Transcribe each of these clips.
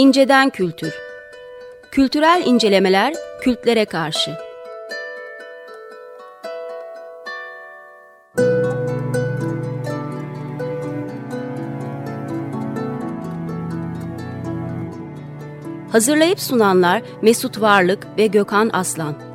İnceden Kültür. Kültürel incelemeler kültlere karşı. Hazırlayıp sunanlar Mesut Varlık ve Gökhan Aslan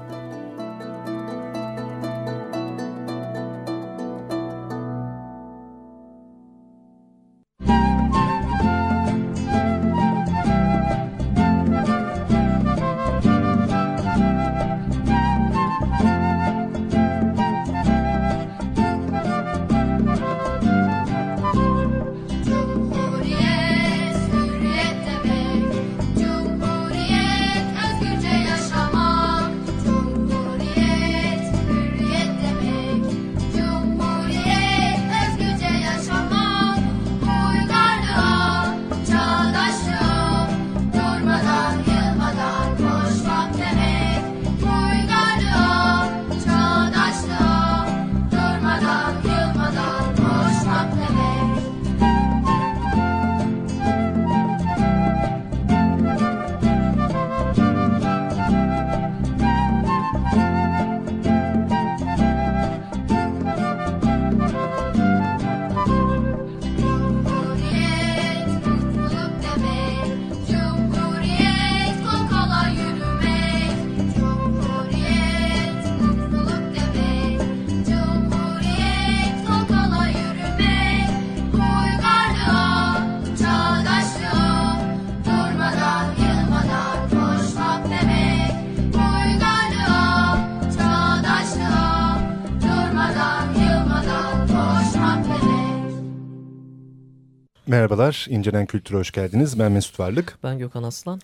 Merhabalar, İncelen Kültür'e hoş geldiniz. Ben Mesut Varlık. Ben Gökhan Aslan.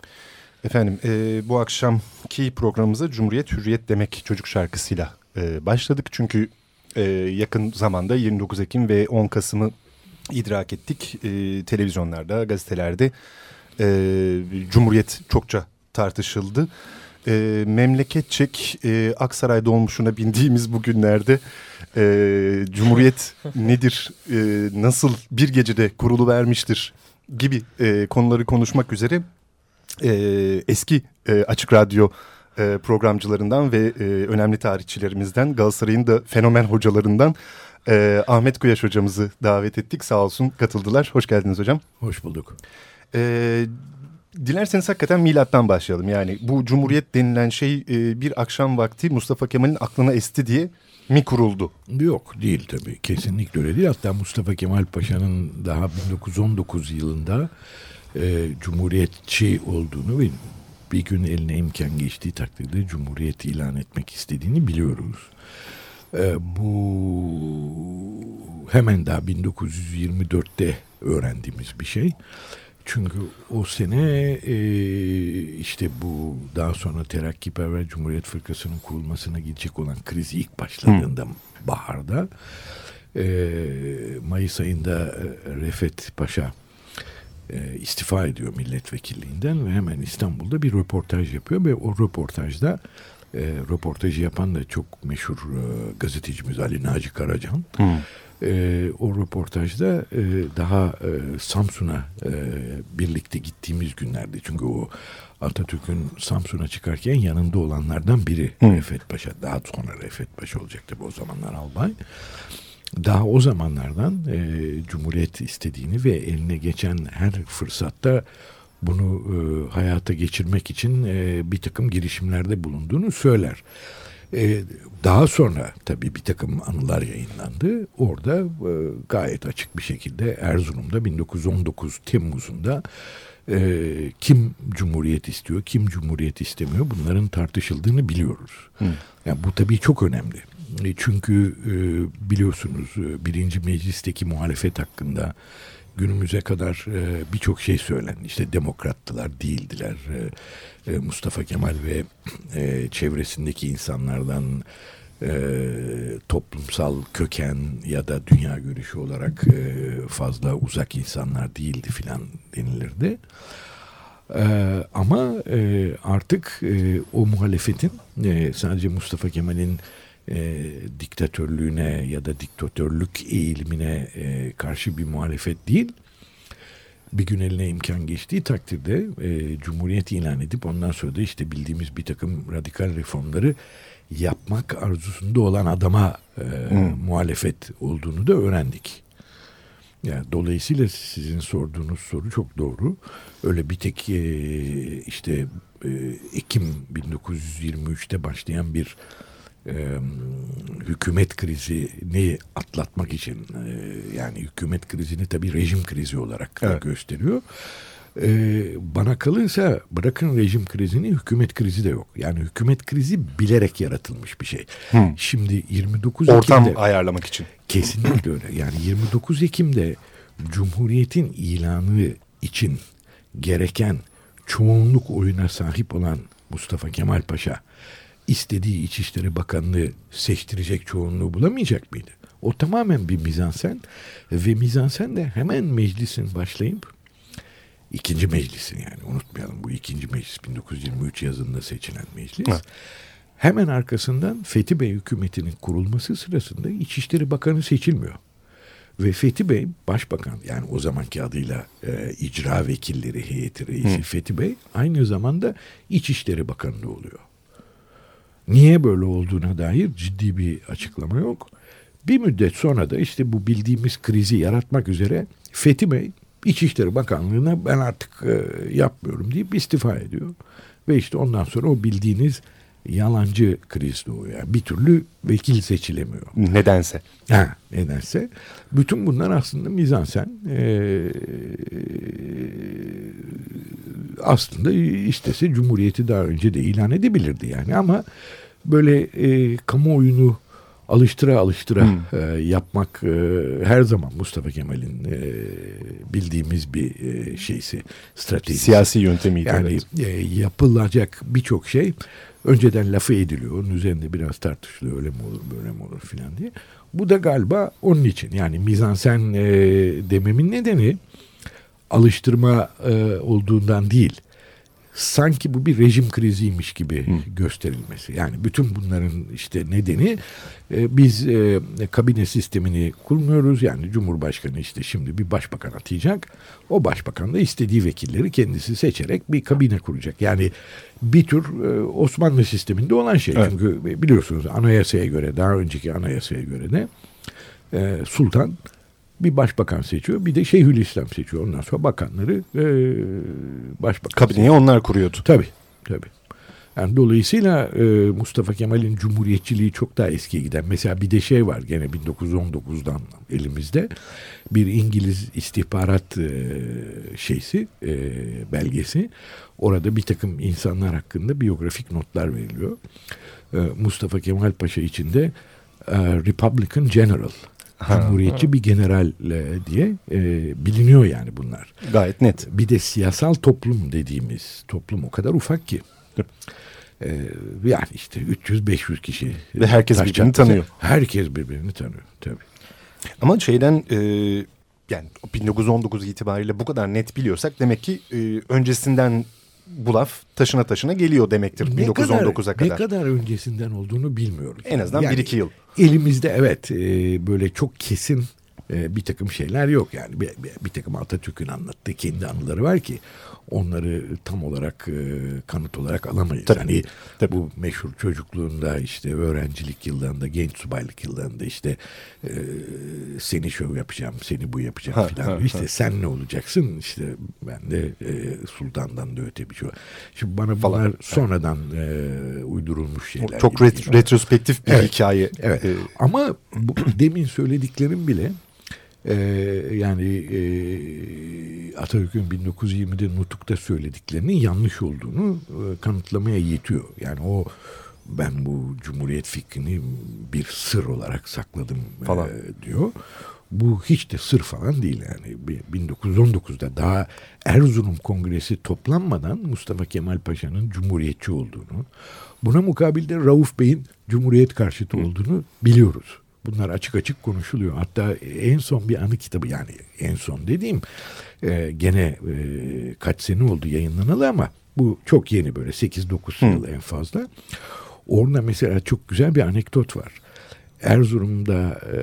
Efendim, e, bu akşamki programımıza Cumhuriyet Hürriyet Demek çocuk şarkısıyla e, başladık. Çünkü e, yakın zamanda 29 Ekim ve 10 Kasım'ı idrak ettik. E, televizyonlarda, gazetelerde e, Cumhuriyet çokça tartışıldı. E, memleketçek e, Aksaray dolmuşuna bindiğimiz bu günlerde e, Cumhuriyet nedir, e, nasıl bir gecede kurulu vermiştir gibi e, konuları konuşmak üzere e, eski e, Açık Radyo e, programcılarından ve e, önemli tarihçilerimizden Galatasaray'ın da fenomen hocalarından e, Ahmet Kuyaş hocamızı davet ettik. Sağ olsun katıldılar. Hoş geldiniz hocam. Hoş bulduk. E, dilerseniz hakikaten milattan başlayalım. Yani bu Cumhuriyet denilen şey e, bir akşam vakti Mustafa Kemal'in aklına esti diye mi kuruldu? Yok değil tabii. Kesinlikle öyle değil. Hatta Mustafa Kemal Paşa'nın daha 1919 yılında e, cumhuriyetçi olduğunu ve bir gün eline imkan geçtiği takdirde cumhuriyet ilan etmek istediğini biliyoruz. E, bu hemen daha 1924'te öğrendiğimiz bir şey. Çünkü o sene e, işte bu daha sonra Terakkiperver Cumhuriyet Fırkası'nın kurulmasına gidecek olan kriz ilk başladığında Hı. baharda e, Mayıs ayında e, Refet Paşa e, istifa ediyor milletvekilliğinden ve hemen İstanbul'da bir röportaj yapıyor ve o röportajda e, röportajı yapan da çok meşhur e, gazetecimiz Ali Naci Karacan. Hı e, o röportajda e, daha e, Samsun'a e, birlikte gittiğimiz günlerde çünkü o Atatürk'ün Samsun'a çıkarken yanında olanlardan biri Hı. Refet Paşa. Daha sonra Refet Paşa olacaktı bu o zamanlar albay. Daha o zamanlardan e, Cumhuriyet istediğini ve eline geçen her fırsatta bunu e, hayata geçirmek için e, bir takım girişimlerde bulunduğunu söyler. E, daha sonra tabii bir takım anılar yayınlandı. Orada e, gayet açık bir şekilde Erzurum'da 1919 Temmuz'unda e, kim cumhuriyet istiyor, kim cumhuriyet istemiyor bunların tartışıldığını biliyoruz. Hı. Yani bu tabii çok önemli. E, çünkü e, biliyorsunuz e, birinci meclisteki muhalefet hakkında günümüze kadar e, birçok şey söylendi. İşte demokrattılar, değildiler. E, e, Mustafa Kemal ve e, çevresindeki insanlardan e, toplumsal köken ya da dünya görüşü olarak e, fazla uzak insanlar değildi filan denilirdi. E, ama e, artık e, o muhalefetin e, sadece Mustafa Kemal'in e, diktatörlüğüne ya da diktatörlük eğilimine e, karşı bir muhalefet değil, bir gün eline imkan geçtiği takdirde e, Cumhuriyet ilan edip ondan sonra da işte bildiğimiz bir takım radikal reformları yapmak arzusunda olan adama e, hmm. muhalefet olduğunu da öğrendik. Yani dolayısıyla sizin sorduğunuz soru çok doğru. Öyle bir tek e, işte e, Ekim 1923'te başlayan bir e, hükümet krizini atlatmak için e, yani hükümet krizini tabii rejim krizi olarak evet. gösteriyor. E, bana kalırsa bırakın rejim krizini hükümet krizi de yok. Yani hükümet krizi bilerek yaratılmış bir şey. Hmm. Şimdi 29 Ortam Ekim'de, ayarlamak için. Kesinlikle öyle. Yani 29 Ekim'de Cumhuriyet'in ilanı için gereken çoğunluk oyuna sahip olan Mustafa Kemal Paşa istediği İçişleri Bakanlığı seçtirecek çoğunluğu bulamayacak mıydı? O tamamen bir mizansen ve mizansen de hemen meclisin başlayıp ikinci meclisin yani unutmayalım bu ikinci meclis 1923 yazında seçilen meclis. Evet. Hemen arkasından Fethi Bey hükümetinin kurulması sırasında İçişleri Bakanı seçilmiyor. Ve Fethi Bey başbakan yani o zamanki adıyla e, icra vekilleri heyeti reisi Hı. Fethi Bey aynı zamanda İçişleri Bakanı oluyor. Niye böyle olduğuna dair ciddi bir açıklama yok. Bir müddet sonra da işte bu bildiğimiz krizi yaratmak üzere Fethi Bey İçişleri Bakanlığı'na ben artık e, yapmıyorum deyip istifa ediyor. Ve işte ondan sonra o bildiğiniz yalancı kriz doğuyor. Bir türlü vekil seçilemiyor. Nedense. Ha, nedense. Bütün bunlar aslında mizansen. Ee, aslında istese Cumhuriyeti daha önce de ilan edebilirdi yani ama böyle e, kamuoyunu alıştıra alıştıra hmm. e, yapmak e, her zaman Mustafa Kemal'in e, bildiğimiz bir e, şeysi stratejisi. Siyasi yöntemiydi. Yani evet. e, yapılacak birçok şey önceden lafı ediliyor. Onun üzerinde biraz tartışılıyor öyle mi olur böyle mi olur filan diye. Bu da galiba onun için yani mizansen e, dememin nedeni alıştırma e, olduğundan değil sanki bu bir rejim kriziymiş gibi Hı. gösterilmesi. Yani bütün bunların işte nedeni e, biz e, kabine sistemini kurmuyoruz. Yani Cumhurbaşkanı işte şimdi bir başbakan atayacak. O başbakan da istediği vekilleri kendisi seçerek bir kabine kuracak. Yani bir tür e, Osmanlı sisteminde olan şey. Evet. Çünkü biliyorsunuz anayasaya göre daha önceki anayasaya göre de e, sultan bir başbakan seçiyor bir de Şeyhülislam seçiyor. Ondan sonra bakanları e, başbakan Kabineyi seçiyor. onlar kuruyordu. Tabii tabii. Yani dolayısıyla e, Mustafa Kemal'in cumhuriyetçiliği çok daha eskiye giden. Mesela bir de şey var gene 1919'dan elimizde bir İngiliz istihbarat e, şeysi e, belgesi. Orada bir takım insanlar hakkında biyografik notlar veriliyor. E, Mustafa Kemal Paşa içinde e, Republican General Cumhuriyetçi bir general diye e, biliniyor yani bunlar. Gayet net. Bir de siyasal toplum dediğimiz toplum o kadar ufak ki. E, yani işte 300-500 kişi. Ve herkes birbirini tanıyor. Herkes birbirini tanıyor tabii. Ama şeyden e, yani 1919 itibariyle bu kadar net biliyorsak demek ki e, öncesinden bu laf taşına taşına geliyor demektir ne 1919'a kadar. Ne kadar öncesinden olduğunu bilmiyoruz. En azından yani, 1-2 yıl. Elimizde evet e, böyle çok kesin e, bir takım şeyler yok yani bir, bir, bir takım Atatürk'ün anlattığı kendi anıları var ki onları tam olarak e, kanıt olarak alamayız. Tabii, hani tabii. bu meşhur çocukluğunda işte öğrencilik yıllarında, genç subaylık yıllarında işte e, seni şöyle yapacağım, seni bu yapacağım. Ha, işte ha. sen ne olacaksın? İşte ben de e, sultandan da öte bir şey. Şimdi bana bunlar Falan. sonradan e, uydurulmuş şeyler. Çok ret retrospektif bir evet, hikaye. Evet. Ee, Ama bu, demin söylediklerim bile ee, yani e, Atatürk'ün 1920'de Nutuk'ta söylediklerinin yanlış olduğunu e, kanıtlamaya yetiyor. Yani o ben bu Cumhuriyet fikrini bir sır olarak sakladım e, falan. E, diyor. Bu hiç de sır falan değil yani. 1919'da daha Erzurum Kongresi toplanmadan Mustafa Kemal Paşa'nın cumhuriyetçi olduğunu, buna mukabilde Rauf Bey'in cumhuriyet karşıtı olduğunu biliyoruz. Bunlar açık açık konuşuluyor. Hatta en son bir anı kitabı yani en son dediğim e, gene e, kaç sene oldu yayınlanalı ama bu çok yeni böyle 8-9 yıl en fazla. Orada mesela çok güzel bir anekdot var. Erzurum'da e,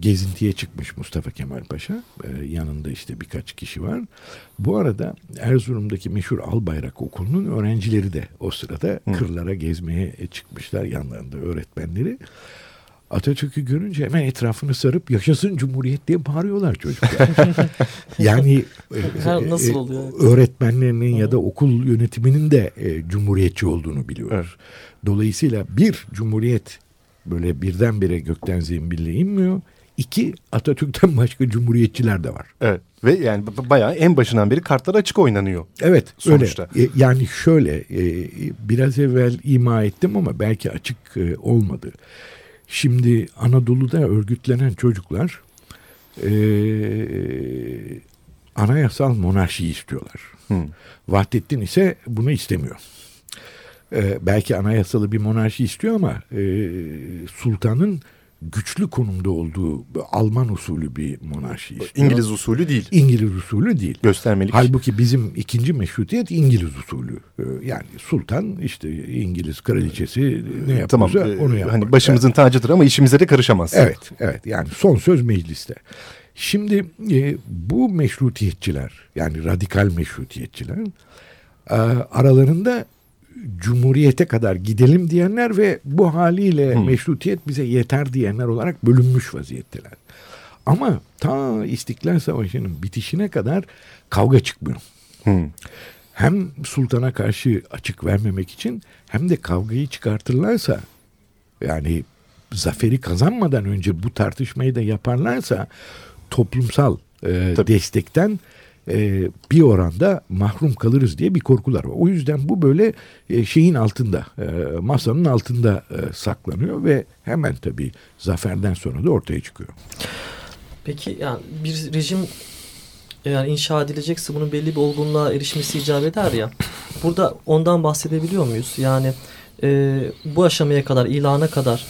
gezintiye çıkmış Mustafa Kemal Paşa. E, yanında işte birkaç kişi var. Bu arada Erzurum'daki meşhur Albayrak Okulu'nun öğrencileri de o sırada Hı. kırlara gezmeye çıkmışlar. Yanlarında öğretmenleri. Atatürk'ü görünce hemen etrafını sarıp yaşasın Cumhuriyet diye bağırıyorlar çocuklar. yani e, nasıl e, oluyor? öğretmenlerinin ya da okul yönetiminin de e, cumhuriyetçi olduğunu biliyoruz. Evet. Dolayısıyla bir cumhuriyet böyle birdenbire gökten zembille inmiyor. İki Atatürk'ten başka cumhuriyetçiler de var. Evet. Ve yani bayağı en başından beri kartlar açık oynanıyor. Evet sonuçta. öyle. Yani şöyle biraz evvel ima ettim ama belki açık olmadı. Şimdi Anadolu'da örgütlenen çocuklar e, anayasal monarşi istiyorlar. Hmm. Vahdettin ise bunu istemiyor. E, belki anayasalı bir monarşi istiyor ama e, sultanın güçlü konumda olduğu Alman usulü bir monarşi istiyor. İngiliz usulü değil. İngiliz usulü değil. Göstermelik. Halbuki bizim ikinci meşrutiyet İngiliz usulü. Ee, yani sultan işte İngiliz kraliçesi ne yapıyorsa tamam, e, onu yapar. Hani başımızın evet. tacıdır ama işimize de karışamaz. Evet, evet. Yani son söz mecliste. Şimdi e, bu meşrutiyetçiler yani radikal meşrutiyetçiler e, aralarında cumhuriyete kadar gidelim diyenler ve bu haliyle hmm. meşrutiyet bize yeter diyenler olarak bölünmüş vaziyetteler. Ama ta İstiklal Savaşı'nın bitişine kadar kavga çıkmıyor. Hmm. Hem sultana karşı açık vermemek için hem de kavgayı çıkartırlarsa yani zaferi kazanmadan önce bu tartışmayı da yaparlarsa toplumsal e, destekten e, bir oranda mahrum kalırız diye bir korkular var. O yüzden bu böyle e, şeyin altında, e, masanın altında e, saklanıyor ve hemen tabii zaferden sonra da ortaya çıkıyor. Peki yani bir rejim yani inşa edilecekse bunun belli bir olgunluğa erişmesi icap eder ya. Burada ondan bahsedebiliyor muyuz? Yani e, bu aşamaya kadar, ilana kadar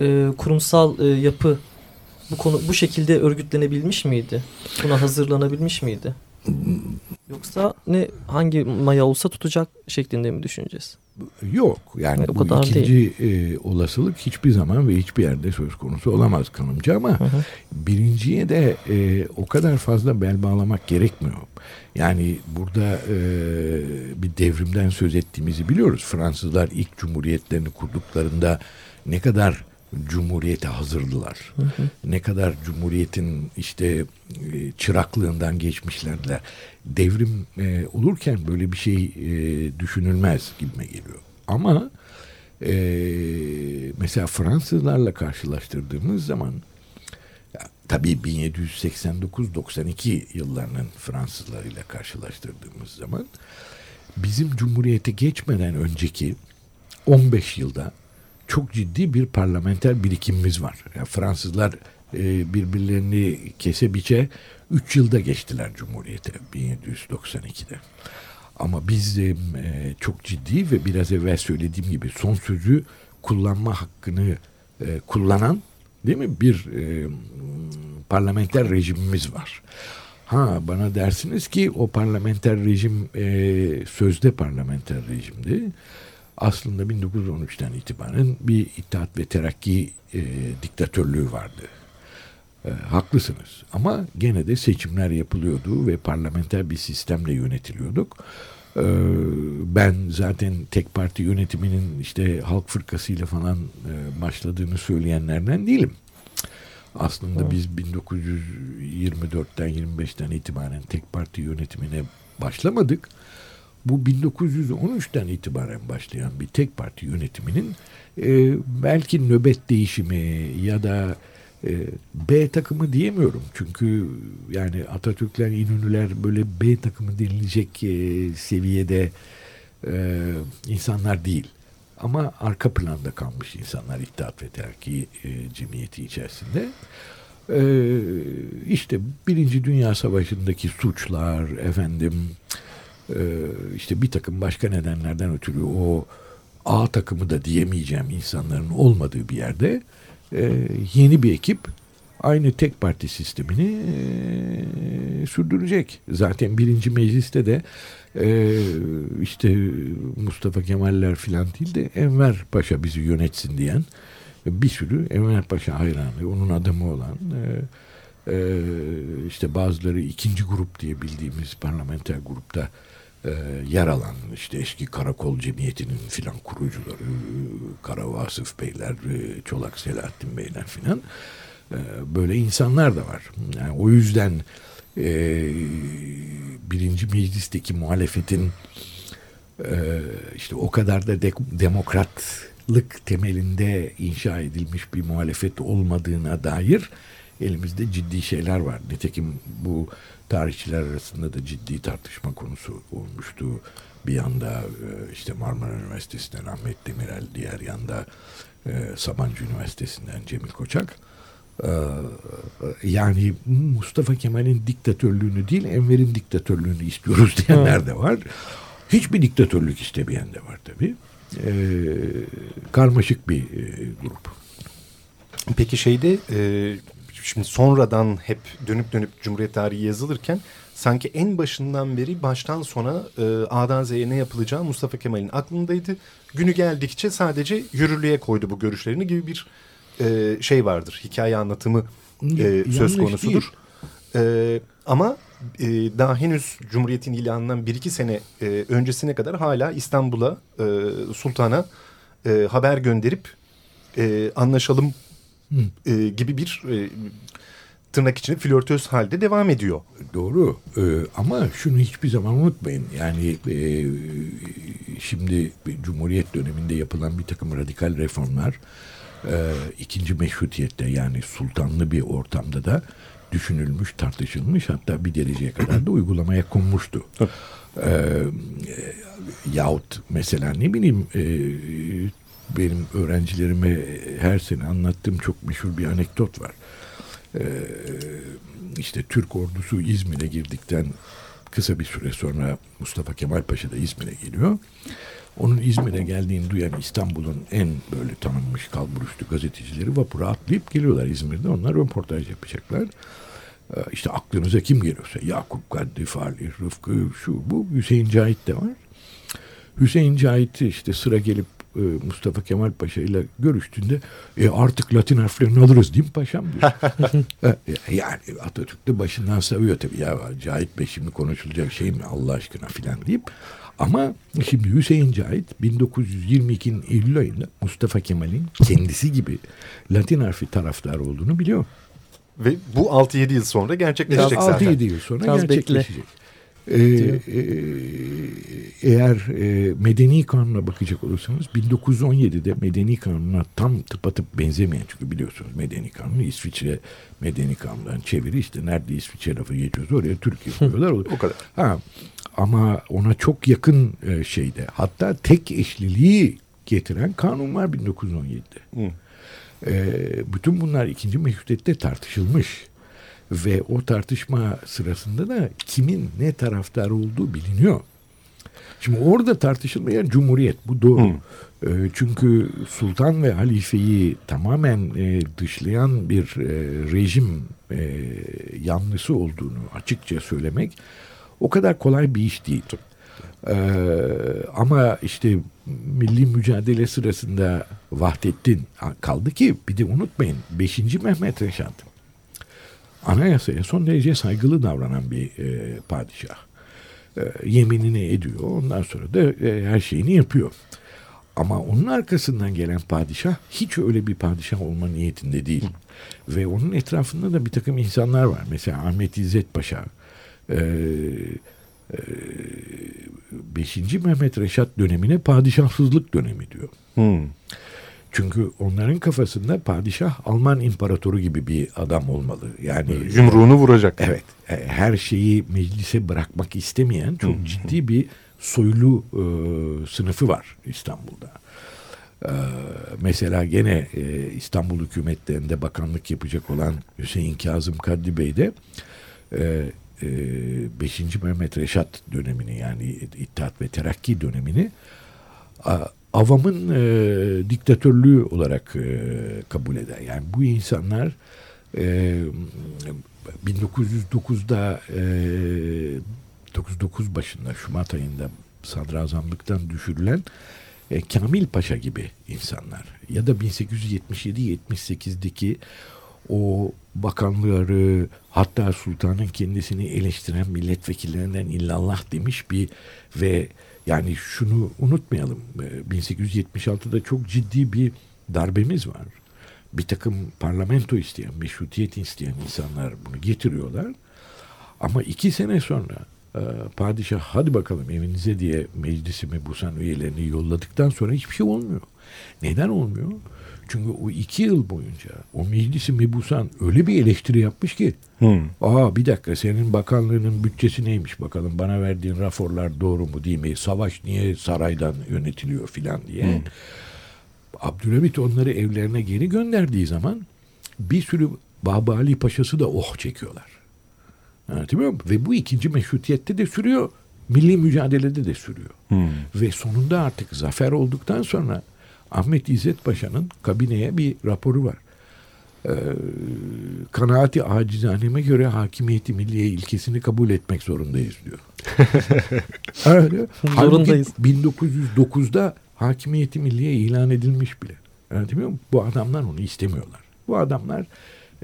e, kurumsal e, yapı bu konu bu şekilde örgütlenebilmiş miydi? Buna hazırlanabilmiş miydi? Yoksa ne hangi maya olsa tutacak şeklinde mi düşüneceğiz? Yok yani o bu kadar ikinci E, olasılık hiçbir zaman ve hiçbir yerde söz konusu olamaz kanımca ama hı hı. birinciye de e, o kadar fazla bel bağlamak gerekmiyor. Yani burada e, bir devrimden söz ettiğimizi biliyoruz. Fransızlar ilk cumhuriyetlerini kurduklarında ne kadar Cumhuriyete hazırdılar. Hı hı. Ne kadar Cumhuriyet'in işte e, çıraklığından geçmişlerdiler. Devrim e, olurken böyle bir şey e, düşünülmez gibime geliyor. Ama e, mesela Fransızlarla karşılaştırdığımız zaman ya, tabii 1789-92 yıllarının Fransızlarıyla karşılaştırdığımız zaman bizim Cumhuriyete geçmeden önceki 15 yılda çok ciddi bir parlamenter birikimimiz var. Yani Fransızlar e, birbirlerini kese biçe 3 yılda geçtiler Cumhuriyete 1792'de. Ama biz e, çok ciddi ve biraz evvel söylediğim gibi son sözü kullanma hakkını e, kullanan değil mi bir e, parlamenter rejimimiz var. Ha bana dersiniz ki o parlamenter rejim e, sözde parlamenter rejimdi aslında 1913'ten itibaren bir İttihat ve Terakki e, diktatörlüğü vardı. E, haklısınız ama gene de seçimler yapılıyordu ve parlamenter bir sistemle yönetiliyorduk. E, ben zaten tek parti yönetiminin işte halk fırkasıyla falan e, başladığını söyleyenlerden değilim. Aslında biz 1924'ten 25'ten itibaren tek parti yönetimine başlamadık bu 1913'ten itibaren başlayan bir tek parti yönetiminin e, belki nöbet değişimi ya da e, B takımı diyemiyorum. Çünkü yani Atatürkler, İnönüler böyle B takımı denilecek e, seviyede e, insanlar değil. Ama arka planda kalmış insanlar İttihat ve Terki e, cemiyeti içerisinde. E, işte Birinci Dünya Savaşı'ndaki suçlar, efendim e, işte bir takım başka nedenlerden ötürü o A takımı da diyemeyeceğim insanların olmadığı bir yerde e, yeni bir ekip aynı tek parti sistemini e, sürdürecek. Zaten birinci mecliste de e, işte Mustafa Kemaller filan değil de Enver Paşa bizi yönetsin diyen bir sürü Enver Paşa hayranı, onun adamı olan işte bazıları ikinci grup diye bildiğimiz parlamenter grupta e, yer alan işte eski karakol cemiyetinin filan kurucuları Kara Vasıf Beyler, e, Çolak Selahattin Beyler filan e, böyle insanlar da var. Yani o yüzden e, birinci meclisteki muhalefetin e, işte o kadar da de, demokratlık temelinde inşa edilmiş bir muhalefet olmadığına dair elimizde ciddi şeyler var. Nitekim bu tarihçiler arasında da ciddi tartışma konusu olmuştu. Bir yanda e, işte Marmara Üniversitesi'nden Ahmet Demirel, diğer yanda e, Sabancı Üniversitesi'nden Cemil Koçak. E, yani Mustafa Kemal'in diktatörlüğünü değil Enver'in diktatörlüğünü istiyoruz diyenler de var. Hiçbir diktatörlük istemeyen de var tabii. Karmaşık bir grup. Peki şeyde şimdi sonradan hep dönüp dönüp Cumhuriyet tarihi yazılırken sanki en başından beri baştan sona e, A'dan Z'ye ne yapılacağı Mustafa Kemal'in aklındaydı. Günü geldikçe sadece yürürlüğe koydu bu görüşlerini gibi bir e, şey vardır. Hikaye anlatımı e, söz konusudur. E, ama e, daha henüz Cumhuriyet'in ilanından bir iki sene e, öncesine kadar hala İstanbul'a e, Sultan'a e, haber gönderip e, anlaşalım e, gibi bir e, tırnak içinde flörtöz halde devam ediyor. Doğru ee, ama şunu hiçbir zaman unutmayın. Yani e, şimdi Cumhuriyet döneminde yapılan bir takım radikal reformlar e, ikinci meşrutiyette yani sultanlı bir ortamda da düşünülmüş, tartışılmış hatta bir dereceye kadar da uygulamaya konmuştu. ee, yahut mesela ne bileyim e, benim öğrencilerime her sene anlattığım çok meşhur bir anekdot var. Ee, işte Türk ordusu İzmir'e girdikten kısa bir süre sonra Mustafa Kemal Paşa da İzmir'e geliyor. Onun İzmir'e geldiğini duyan İstanbul'un en böyle tanınmış kalburüstü gazetecileri vapura atlayıp geliyorlar İzmir'de. Onlar röportaj yapacaklar. Ee, işte aklınıza kim geliyorsa Yakup Kadri, Fahri, Rıfkı, şu bu Hüseyin Cahit de var. Hüseyin Cahit işte sıra gelip e, Mustafa Kemal Paşa ile görüştüğünde e, artık Latin harflerini alırız değil mi paşam diyor. Yani Atatürk de başından savuyor tabii ya Cahit Bey şimdi konuşulacak şey mi Allah aşkına filan deyip ama şimdi Hüseyin Cahit 1922'nin Eylül ayında Mustafa Kemal'in kendisi gibi Latin harfi taraftar olduğunu biliyor. Ve bu 6-7 yıl sonra gerçekleşecek zaten. 6-7 yıl sonra Biraz gerçekleşecek. Bekle. Ee, e, eğer e, medeni kanuna bakacak olursanız 1917'de medeni kanuna tam tıpatıp benzemeyen çünkü biliyorsunuz medeni kanunu İsviçre medeni kanundan çeviri işte nerede İsviçre lafı geçiyorsa oraya Türkiye koyuyorlar. o kadar. Ha, ama ona çok yakın e, şeyde hatta tek eşliliği getiren kanun var 1917'de. Hı. E, bütün bunlar ikinci meşrutiyette tartışılmış. Ve o tartışma sırasında da kimin ne taraftar olduğu biliniyor. Şimdi orada tartışılmayan cumhuriyet bu doğru. Hmm. çünkü sultan ve halifeyi tamamen e, dışlayan bir e, rejim e, yanlısı olduğunu açıkça söylemek o kadar kolay bir iş değil. Ee, ama işte milli mücadele sırasında Vahdettin kaldı ki bir de unutmayın 5. Mehmet Reşat anayasaya son derece saygılı davranan bir e, padişah. E, yeminini ediyor. Ondan sonra da e, her şeyini yapıyor. Ama onun arkasından gelen padişah hiç öyle bir padişah olma niyetinde değil. Ve onun etrafında da bir takım insanlar var. Mesela Ahmet İzzet Paşa, e, e, 5. Mehmet Reşat dönemine padişahsızlık dönemi diyor. Hmm. Çünkü onların kafasında padişah Alman imparatoru gibi bir adam olmalı. Yani yumruğunu vuracak. Evet. E, her şeyi meclise bırakmak istemeyen çok ciddi bir soylu e, sınıfı var İstanbul'da. E, mesela gene e, İstanbul hükümetlerinde bakanlık yapacak olan Hüseyin Kazım Kadri Bey de e, e, 5. Mehmet Reşat dönemini yani İttihat ve Terakki dönemini avamın e, diktatörlüğü olarak e, kabul eder. Yani bu insanlar e, 1909'da e, 99 başında Şubat ayında sadrazamlıktan düşürülen e, Kamil Paşa gibi insanlar ya da 1877-78'deki o bakanları hatta sultanın kendisini eleştiren milletvekillerinden illallah demiş bir ve yani şunu unutmayalım 1876'da çok ciddi bir darbemiz var. Bir takım parlamento isteyen, meşrutiyet isteyen insanlar bunu getiriyorlar. Ama iki sene sonra e, padişah hadi bakalım evinize diye meclisi mebusan üyelerini yolladıktan sonra hiçbir şey olmuyor. Neden olmuyor? Çünkü o iki yıl boyunca o meclisi mebusan öyle bir eleştiri yapmış ki hmm. aa bir dakika senin bakanlığının bütçesi neymiş bakalım bana verdiğin raporlar doğru mu değil mi? Savaş niye saraydan yönetiliyor filan diye. Hmm. Abdülhamit onları evlerine geri gönderdiği zaman bir sürü Babali Paşası da oh çekiyorlar. Anlatabiliyor muyum? Ve bu ikinci meşrutiyette de sürüyor. Milli mücadelede de sürüyor. Hmm. Ve sonunda artık zafer olduktan sonra Ahmet İzzet Paşa'nın kabineye bir raporu var. Ee, kanaati acizaneme göre hakimiyeti milliye ilkesini kabul etmek zorundayız diyor. Öyle. Zorundayız. 1909'da hakimiyeti milliye ilan edilmiş bile. Anlatabiliyor muyum? Bu adamlar onu istemiyorlar. Bu adamlar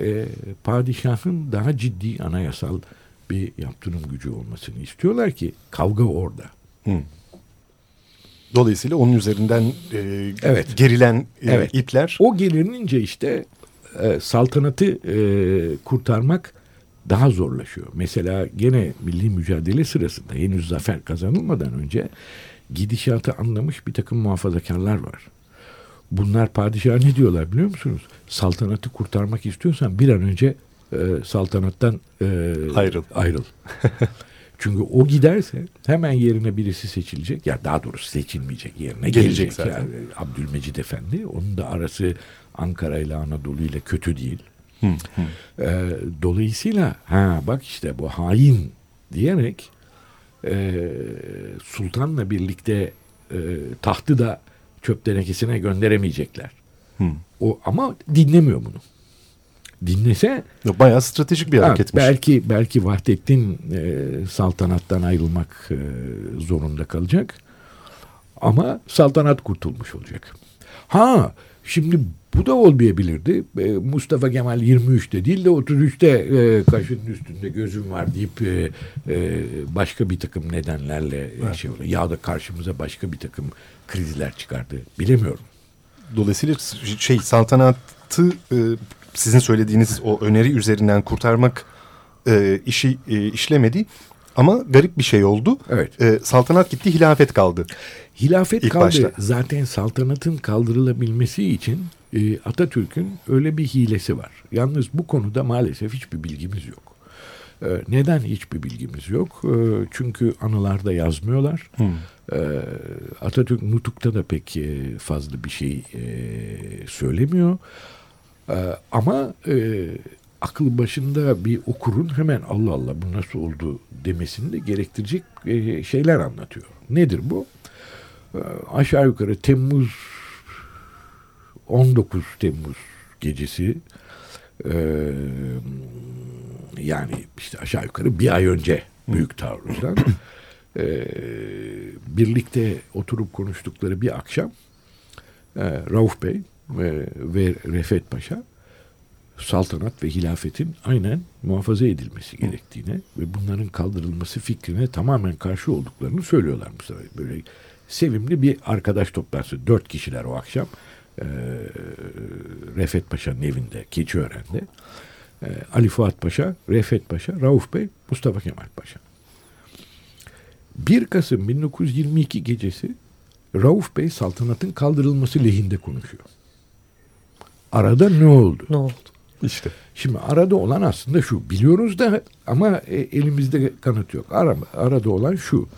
e, padişahın daha ciddi anayasal bir yaptırım gücü olmasını istiyorlar ki kavga orada. Hı. Dolayısıyla onun üzerinden e, evet. gerilen e, evet. ipler. O gerilince işte e, saltanatı e, kurtarmak daha zorlaşıyor. Mesela gene milli mücadele sırasında henüz zafer kazanılmadan önce gidişatı anlamış bir takım muhafazakarlar var. Bunlar padişaha ne diyorlar biliyor musunuz? Saltanatı kurtarmak istiyorsan bir an önce e, saltanattan e, ayrıl. ayrıl. Çünkü o giderse hemen yerine birisi seçilecek. Ya daha doğrusu seçilmeyecek yerine gelecek, gelecek zaten. Yani. Abdülmecid Efendi. Onun da arası Ankara ile Anadolu ile kötü değil. Hı, hı. E, dolayısıyla ha bak işte bu hain diyerek e, sultanla birlikte e, tahtı da çöp tenekesine gönderemeyecekler. Hı. O ama dinlemiyor bunu. Dinlese bayağı stratejik bir hareketmiş. belki belki Vahdettin e, saltanattan ayrılmak e, zorunda kalacak. Ama saltanat kurtulmuş olacak. Ha şimdi bu da olmayabilirdi. E, Mustafa Kemal 23'te değil de 33'te e, kaşının üstünde gözüm var deyip e, e, başka bir takım nedenlerle evet. şey oluyor. Ya da karşımıza başka bir takım krizler çıkardı. Bilemiyorum. Dolayısıyla şey saltanatı e, sizin söylediğiniz o öneri üzerinden kurtarmak e, işi e, işlemedi. Ama garip bir şey oldu. Evet. E, saltanat gitti, hilafet kaldı. Hilafet İlk kaldı. Başta. Zaten saltanatın kaldırılabilmesi için e, Atatürk'ün öyle bir hilesi var. Yalnız bu konuda maalesef hiçbir bilgimiz yok. E, neden hiçbir bilgimiz yok? E, çünkü anılarda yazmıyorlar. Hmm. E, Atatürk Nutuk'ta da pek e, fazla bir şey e, söylemiyor. E, ama e, aklı başında bir okurun hemen Allah Allah bu nasıl oldu demesini de gerektirecek e, şeyler anlatıyor. Nedir bu? Aşağı yukarı Temmuz 19 Temmuz gecesi e, yani işte aşağı yukarı bir ay önce büyük taarruzdan e, birlikte oturup konuştukları bir akşam e, Rauf Bey e, ve Refet Paşa saltanat ve hilafetin aynen muhafaza edilmesi gerektiğine ve bunların kaldırılması fikrine tamamen karşı olduklarını söylüyorlar sefer. Böyle sevimli bir arkadaş toplantısı. Dört kişiler o akşam e, Refet Paşa'nın evinde Keçiören'de. E, Ali Fuat Paşa, Refet Paşa, Rauf Bey, Mustafa Kemal Paşa. 1 Kasım 1922 gecesi Rauf Bey saltanatın kaldırılması lehinde konuşuyor. Arada ne oldu? Ne oldu? İşte. Şimdi arada olan aslında şu. Biliyoruz da ama e, elimizde kanıt yok. Ara, arada olan şu.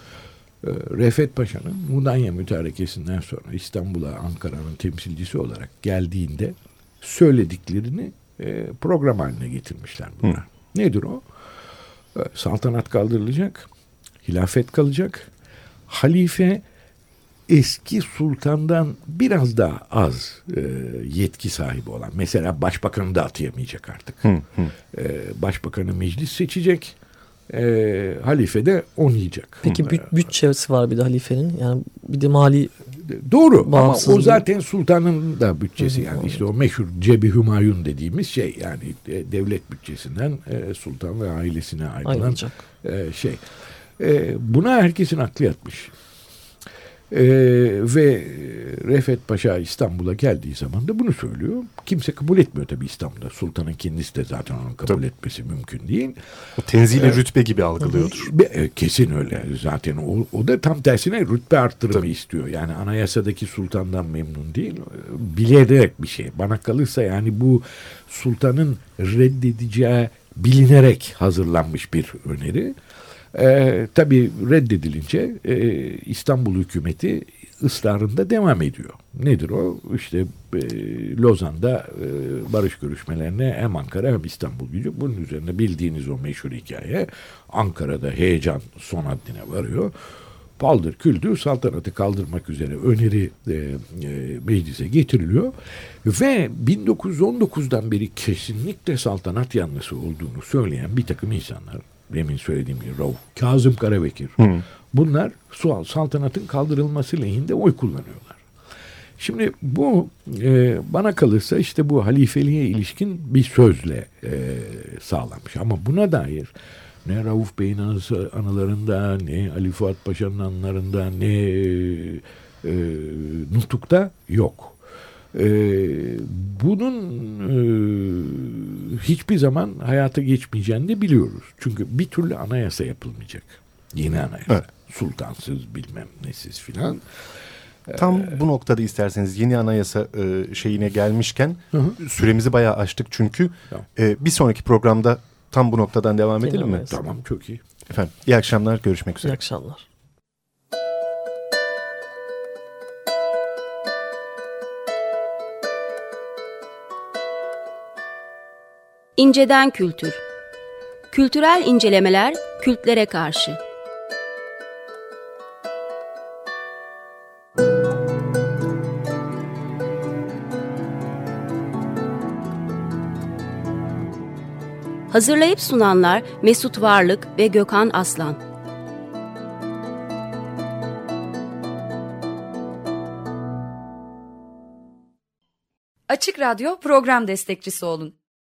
E, Refet Paşa'nın Mudanya mütarekesinden sonra İstanbul'a Ankara'nın temsilcisi olarak geldiğinde söylediklerini e, program haline getirmişler bunlar. Hı. Nedir o? Saltanat kaldırılacak, hilafet kalacak, halife eski sultandan biraz daha az e, yetki sahibi olan mesela başbakanı da atayamayacak artık. Hı, hı. E, başbakanı meclis seçecek. E, halife de onayacak. Peki büt bütçesi var bir de halifenin. Yani bir de mali Doğru ama o zaten sultanın da bütçesi yani işte o meşhur cebi hümayun dediğimiz şey yani e, devlet bütçesinden e, sultan ve ailesine ayrılan Ayrılacak. e, şey. E, buna herkesin aklı yatmış. E, ve Refet Paşa İstanbul'a geldiği zaman da bunu söylüyor. Kimse kabul etmiyor tabii İstanbul'da. Sultanın kendisi de zaten onu kabul Tabii. etmesi mümkün değil. O tenzile rütbe gibi algılıyordur. E, Kesin öyle zaten. O, o da tam tersine rütbe arttırımı istiyor. Yani anayasadaki sultandan memnun değil. Bilerek bir şey. Bana kalırsa yani bu sultanın reddedeceği bilinerek hazırlanmış bir öneri. Ee, tabii reddedilince e, İstanbul hükümeti ısrarında devam ediyor. Nedir o? İşte e, Lozan'da e, barış görüşmelerine hem Ankara hem İstanbul gidiyor. Bunun üzerine bildiğiniz o meşhur hikaye Ankara'da heyecan son haddine varıyor. Paldır küldür saltanatı kaldırmak üzere öneri e, e, meclise getiriliyor. Ve 1919'dan beri kesinlikle saltanat yanlısı olduğunu söyleyen bir takım insanlar demin söylediğim gibi Rauf, Kazım Karabekir. Bunlar sual saltanatın kaldırılması lehinde oy kullanıyorlar. Şimdi bu e, bana kalırsa işte bu halifeliğe ilişkin bir sözle e, sağlanmış. Ama buna dair ne Rauf Bey'in anısı, anılarında ne Ali Fuat Paşa'nın anılarında ne e, e, nutukta yok. E, bunun e, hiçbir zaman hayata geçmeyeceğini de biliyoruz. Çünkü bir türlü anayasa yapılmayacak. Yeni anayasa. Evet. Sultansız bilmem nesiz filan. Tam bu noktada isterseniz yeni anayasa e, şeyine gelmişken süremizi bayağı aştık çünkü Tamam. e, bir sonraki programda tam bu noktadan devam Yeni edelim mi? anayasa. Tamam çok iyi. Efendim iyi akşamlar görüşmek İyi üzere. akşamlar. İnceden kültür. Kültürel incelemeler kültlere karşı. Hazırlayıp sunanlar Mesut Varlık ve Gökhan Aslan. Açık Radyo program destekçisi olun.